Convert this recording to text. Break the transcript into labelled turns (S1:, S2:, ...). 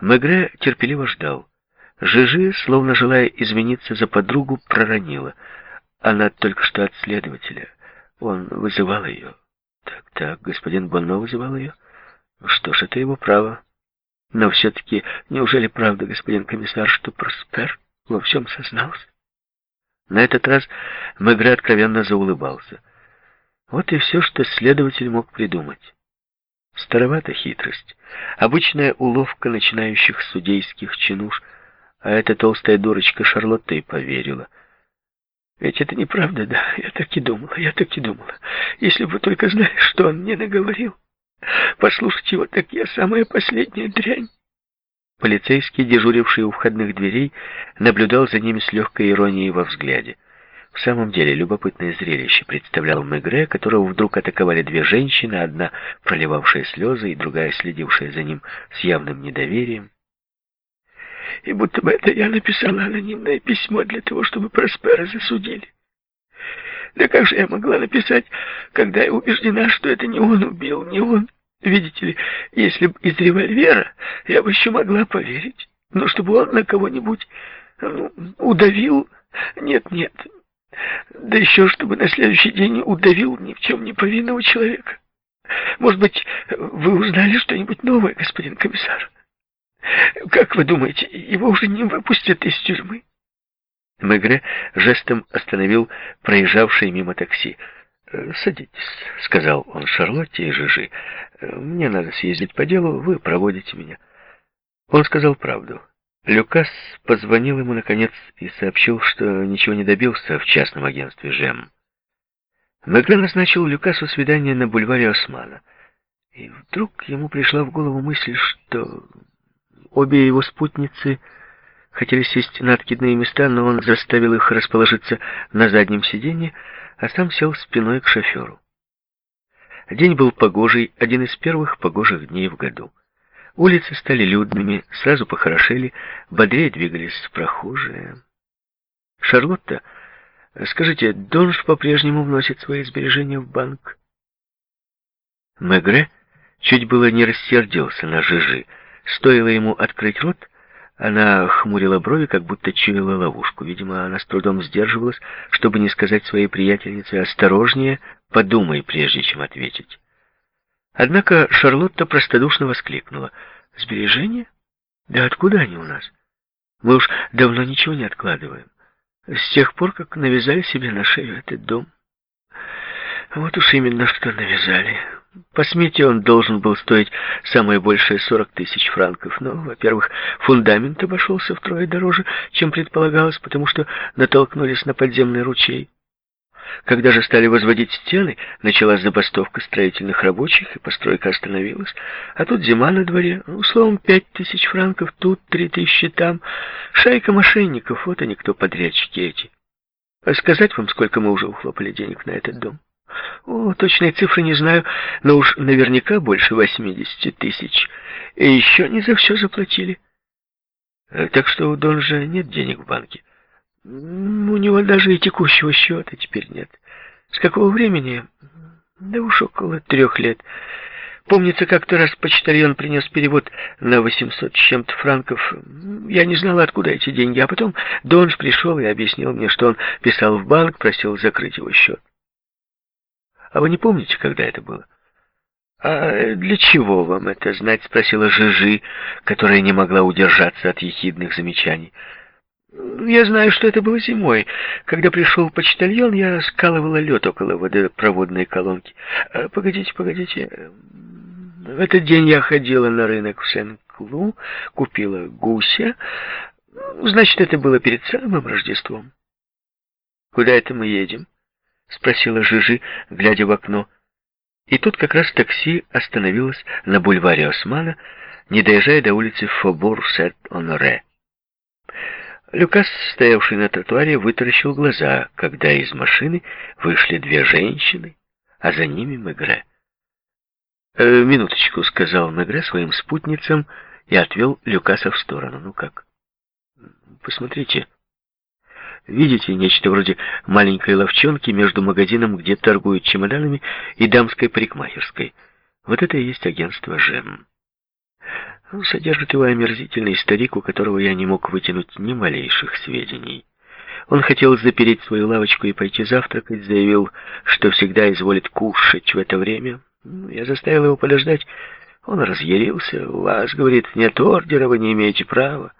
S1: Мегре терпеливо ждал. Жижи, словно желая извиниться за подругу, проронила. Она только что от следователя. Он вызывал ее. Так-так, господин Бонно вызывал ее. Что ж, это его право. Но все-таки, неужели правда, господин комиссар, что Проспер во всем сознался? На этот раз Мегре откровенно заулыбался. Вот и все, что следователь мог придумать. Старовата хитрость, обычная уловка начинающих судейских чинуш, а эта толстая дурочка Шарлотта и поверила. Ведь это неправда, да, я так и думала, я так и думала. Если бы только знали, что он мне наговорил. Послушать его, так я самая последняя дрянь. Полицейский, дежуривший у входных дверей, наблюдал за ними с легкой иронией во взгляде. В самом деле, любопытное зрелище представлял Мегре, которого вдруг атаковали две женщины, одна проливавшая слезы и другая следившая за ним с явным недоверием. И будто бы это я написала анонимное письмо для того, чтобы Проспера засудили. Да как же я могла написать, когда я убеждена, что это не он убил, не он? Видите ли, если бы из револьвера, я бы еще могла поверить. Но чтобы он на кого-нибудь ну, удавил... Нет, нет, да еще чтобы на следующий день удавил ни в чем не повинного человека. Может быть, вы узнали что-нибудь новое, господин комиссар? Как вы думаете, его уже не выпустят из тюрьмы? Мегре жестом остановил проезжавшее мимо такси. «Садитесь», — сказал он Шарлотте и Жижи. «Мне надо съездить по делу, вы проводите меня». Он сказал правду. Люкас позвонил ему, наконец, и сообщил, что ничего не добился в частном агентстве «Жем». Мегре назначил Люкасу свидание на бульваре Османа. И вдруг ему пришла в голову мысль, что обе его спутницы хотели сесть на откидные места, но он заставил их расположиться на заднем сиденье, а сам сел спиной к шоферу. День был погожий, один из первых погожих дней в году. Улицы стали людными, сразу похорошели, бодрее двигались прохожие. «Шарлотта, скажите, Донж по-прежнему вносит свои сбережения в банк?» Мегре чуть было не рассердился на Жижи. Стоило ему открыть рот, она хмурила брови, как будто чуяла ловушку. Видимо, она с трудом сдерживалась, чтобы не сказать своей приятельнице «осторожнее, подумай, прежде чем ответить». Однако Шарлотта простодушно воскликнула. «Сбережения? Да откуда они у нас? Мы уж давно ничего не откладываем. С тех пор, как навязали себе на шею этот дом. Вот уж именно что навязали. По смете он должен был стоить самое большее 40 тысяч франков. Но, во-первых, фундамент обошелся втрое дороже, чем предполагалось, потому что натолкнулись на подземный ручей. Когда же стали возводить стены, началась забастовка строительных рабочих, и постройка остановилась. А тут зима на дворе, ну, словом, пять тысяч франков тут, три тысячи там. Шайка мошенников, вот они кто подрядчики эти. А сказать вам, сколько мы уже ухлопали денег на этот дом? О, точной цифры не знаю, но уж наверняка больше восьмидесяти тысяч. И еще не за все заплатили. Э, так что у Донжа нет денег в банке. У него даже и текущего счета теперь нет. С какого времени? Да уж около трех лет. Помнится, как-то раз почтальон принес перевод на 800 с чем-то франков. Я не знала, откуда эти деньги. А потом Донж пришел и объяснил мне, что он писал в банк, просил закрыть его счет. А вы не помните, когда это было? «А для чего вам это знать?» — спросила Жижи, которая не могла удержаться от ехидных замечаний. Я знаю, что это было зимой. Когда пришел почтальон, я скалывала лед около водопроводной колонки. А, погодите, погодите. В этот день я ходила на рынок в Сен-Клу, купила гуся. Значит, это было перед самым Рождеством. «Куда это мы едем?» — спросила Жижи, глядя в окно. И тут как раз такси остановилось на бульваре Османа, не доезжая до улицы Фобор-Сет-Оноре. Люкас, стоявший на тротуаре, вытаращил глаза, когда из машины вышли две женщины, а за ними Мегре. «Э, «Минуточку», — сказал Мегре своим спутницам и отвел Люкаса в сторону. «Ну как?» «Посмотрите. Видите, нечто вроде маленькой ловчонки между магазином, где торгуют чемоданами, и дамской парикмахерской. Вот это и есть агентство «Жем». Содержит его омерзительный старик, у которого я не мог вытянуть ни малейших сведений. Он хотел запереть свою лавочку и пойти завтракать, заявил, что всегда изволит кушать в это время. Ну, я заставил его подождать. Он разъярился. «У вас, — говорит, — нет ордера, вы не имеете права».